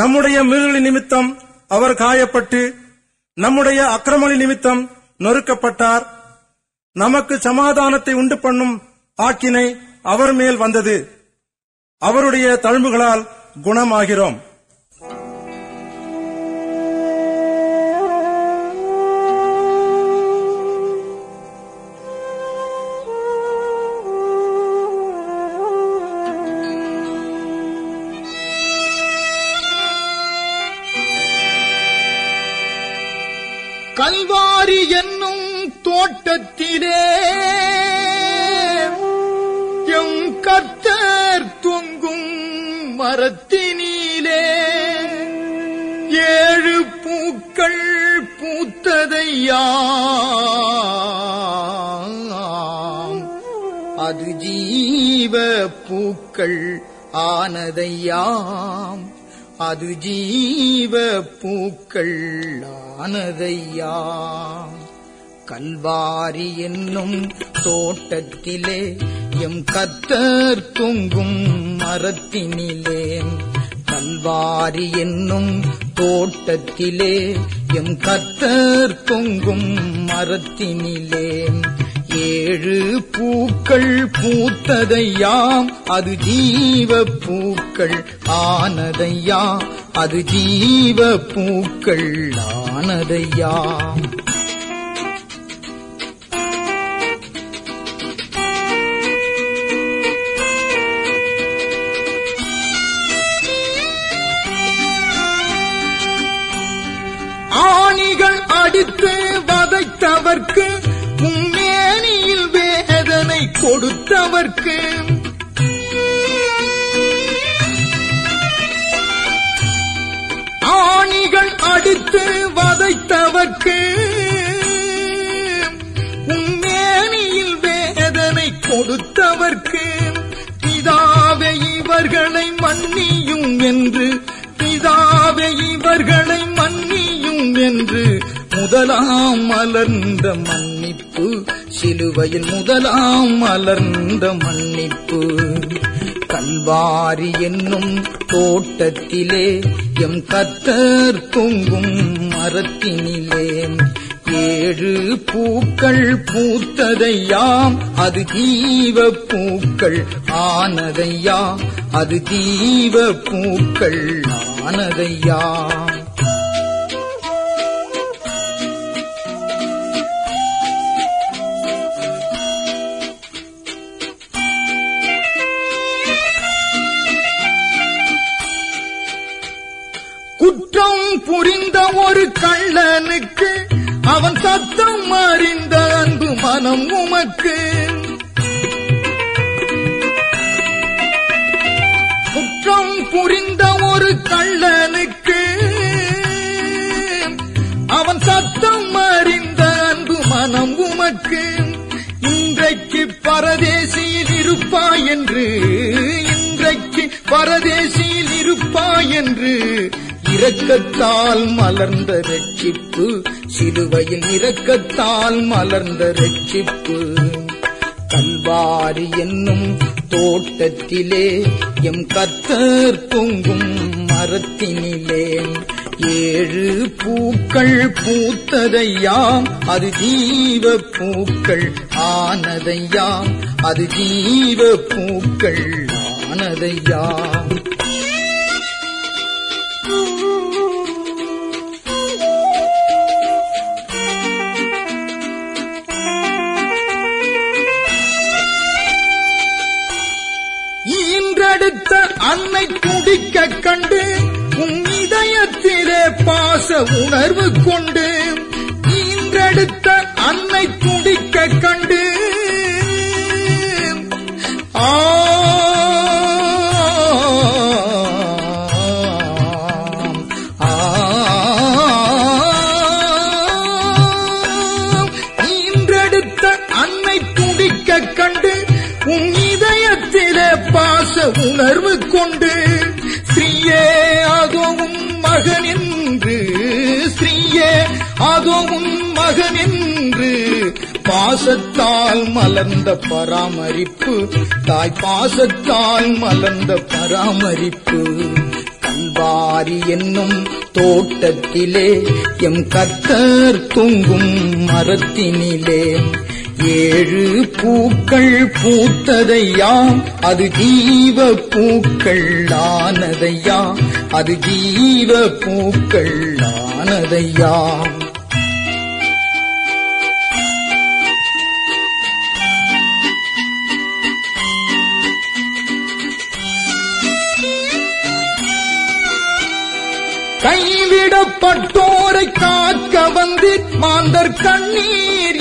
நம்முடைய மீறலின் நிமித்தம் அவர் காயப்பட்டு நம்முடைய அக்கிரமணி நிமித்தம் நொறுக்கப்பட்டார். நமக்கு சமாதானத்தை உண்டு பண்ணும் ஆக்கினை அவர் மேல் வந்தது. அவருடைய தழும்புகளால் குணமாகிறோம். மரத்தினிலே ஏழு பூக்கள் பூத்ததையா? அது ஜீவ பூக்கள் ஆனதையாம். அது ஜீவ பூக்கள் ஆனதையாம். கல்வாரி என்னும் தோட்டத்திலே எம் கத்தர் தொங்கும் மரத்தினிலே கல்வாரி என்னும் தோட்டத்திலே எம் கத்தர் தொங்கும் மரத்தினிலே ஏழு பூக்கள் பூத்ததையாம் அது ஜீவ பூக்கள் ஆனதையா அது ஜீவ பூக்கள் ஆனதையாம். கொடுத்தவர்க்கு. ஆணிகள் அடித்து வதைத்தவர்க்கு. உண்மேனியில் வேதனை கொடுத்தவர்க்கு. பிதாவே இவர்களை மன்னியும் என்று. பிதாவே இவர்களை மன்னியும் என்று. முதலாம் மலர்ந்த மன்னிப்பு சிலுவையில் முதலாம் மலர்ந்த மன்னிப்பு கல்வாரி என்னும் தோட்டத்திலே எம் கத்தர் தொங்கும் மரத்தினிலே. ஏழு பூக்கள் பூத்ததையாம் அது தீவ பூக்கள் ஆனதையா அது தீவ பூக்கள் ஆனதையாம். ஒரு அவன் சத்தம் அறிந்த அன்பு மனம் உமக்கு. குற்றம் புரிந்த ஒரு கள்ளனுக்கு அவன் சத்தம் அறிந்த அன்பு மனம் உமக்கு. இன்றைக்கு பரதேசியில் இருப்பாய் என்று இன்றைக்கு பரதேசியில் இருப்பாய் என்று இரக்கத்தால் மலர்ந்த ரட்சிப்பு சிலுவையில் இரக்கத்தால் மலர்ந்த ரட்சிப்பு கல்வாரி என்னும் தோட்டத்திலே எம் கத்தர் தொங்கும் மரத்தினிலே ஏழு பூக்கள் பூத்ததையாம். அது ஜீவ பூக்கள் ஆனதையாம். அது ஜீவ பூக்கள் ஆனதையாம். பாச உணர்வு கொண்டு ஈன்றெடுத்த அன்னை துடிக்க கண்டு ஆ அன்னை குடிக்க கண்டு உன் இதயத்திலே பாச உணர்வு கொண்டு அதுவும் மகன் என்று பாசத்தால் மலர்ந்த பராமரிப்பு. தாய் பாசத்தால் மலர்ந்த பராமரிப்பு. கல்வாரி என்னும் தோட்டத்திலே எம் கர்த்தர் தூங்கும் மரத்தினிலே ஏழு பூக்கள் பூத்ததையாம் அது ஜீவ பூக்கள் ஆனதையாம் அது ஜீவ பூக்கள் ஆனதையாம் கைவிடப்பட்டோரை காக்க வந்து மாந்தர் கண்ணீர்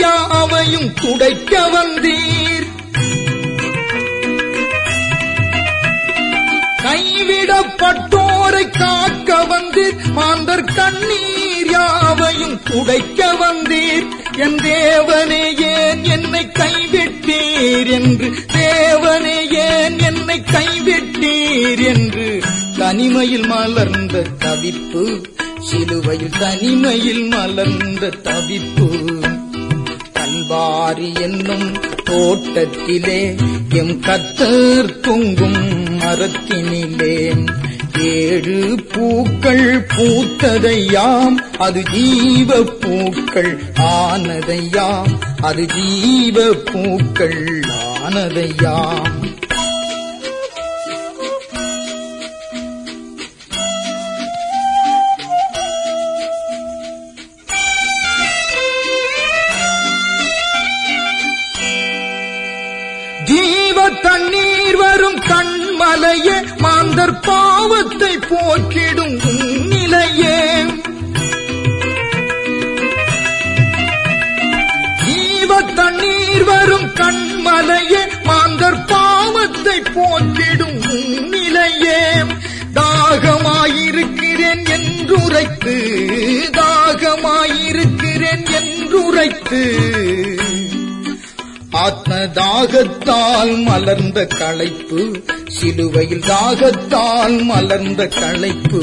கண்ணீர் யாவையும் துடைக்க வந்தீர். என் தேவனே ஏன் என்னை கைவிட்டீர் என்று. தேவனே ஏன் என்னை கைவிட்டீர் என்று. தனிமையில் மலர்ந்த தவிப்பு சிலுவையில் தனிமையில் மலர்ந்த தவிப்பு. கல்வாரி என்னும் தோட்டத்திலே எம் கத்தர் தொங்கும் மரத்தினிலே. ஏழு பூக்கள் பூத்ததையாம் அது ஜீவ பூக்கள் ஆனதையாம். அது ஜீவ பூக்கள் ஆனதையாம். ஜீவ தண்ணீர் வரும் மலையே மாந்தர் பாவத்தை போக்கிடும் நிலையே ஜீவ தண்ணீர் வரும் கண்மலையே மாந்தர் பாவத்தை போக்கிடும் நிலையே தாகமாயிருக்கிறேன் என்றுரைத்து தாகமாயிருக்கிறேன் என்றுரைத்து. ஆத்ம தாகத்தால் மலர்ந்த களைப்பு சிலுவையில் தாகத்தால் மலர்ந்த களைப்பு.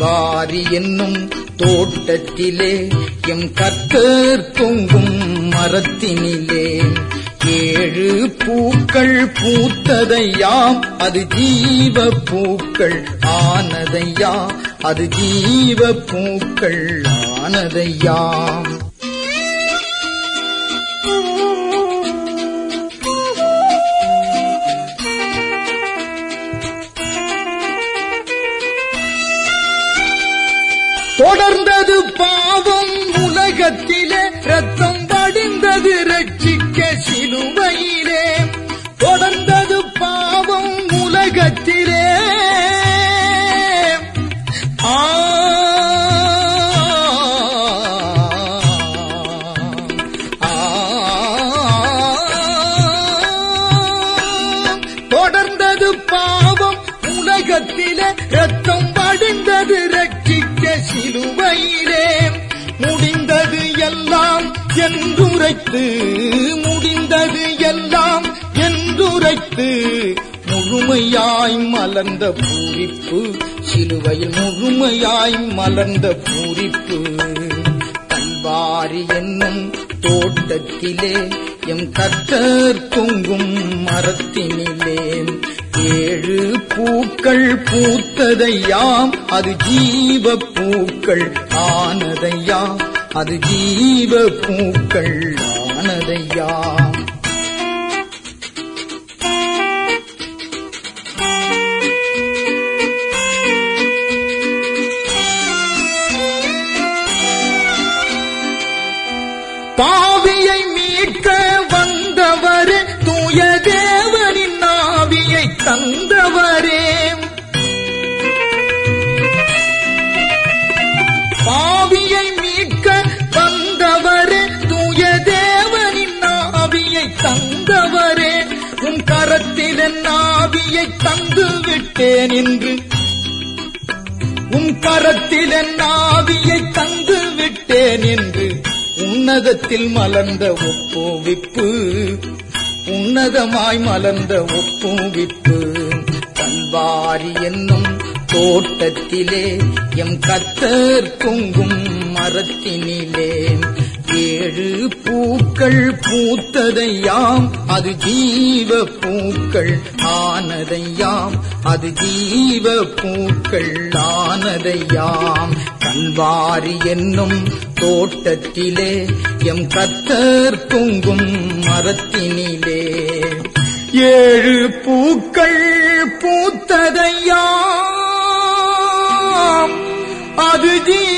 வாரி என்னும் தோட்டத்திலே எம் கத்தர் தொங்கும் மரத்தினிலே. ஏழு பூக்கள் பூத்ததையாம் அது ஜீவ பூக்கள் ஆனதையா அது ஜீவ பூக்கள் ஆனதையாம் உலகத்திலே ரத்தம் வடிந்தது ரட்சிக்க சிலுவையிலே. தொடர்ந்தது பாவம் உலகத்திலே. தொடர்ந்தது பாவம் உலகத்திலே ரத்தம் வடிந்தது ரட்சிக்க சிலுவையிலே. முடிந்த என்றுரைத்து முடிந்தது எல்லாம் என்றுரைத்து முழுமையாய் மலர்ந்த பூரிப்பு சிலுவையில் முழுமையாய் மலர்ந்த பூரிப்பு. கல்வாரி என்னும் தோட்டத்திலே எம் கத்தர் தொங்கும் மரத்தினிலே ஏழு பூக்கள் பூத்ததையாம் அது ஜீவ பூக்கள் ஆனதையாம். அது ஜீவ பூக்கள் ஆனதையா? தந்து விட்டேன் என்று உன் கரத்தில் என் ஆவியை தந்து விட்டேன் என்று உன்னதத்தில் மலர்ந்த ஒப்புவிப்பு உன்னதமாய் மலர்ந்த ஒப்புவிப்பு கல்வாரி என்னும் தோட்டத்திலே எம் கத்தர் குங்கும் மரத்தினிலே ஏழு பூக்கள் பூத்ததையாம் அது ஜீவ பூக்கள் ஆனதையாம் அது ஜீவ பூக்கள் ஆனதையாம். கண்வாரி என்னும் தோட்டத்திலே எம் கத்தர் பொங்கும் மரத்தினிலே. ஏழு பூக்கள் பூத்ததையாம் அது ஜீ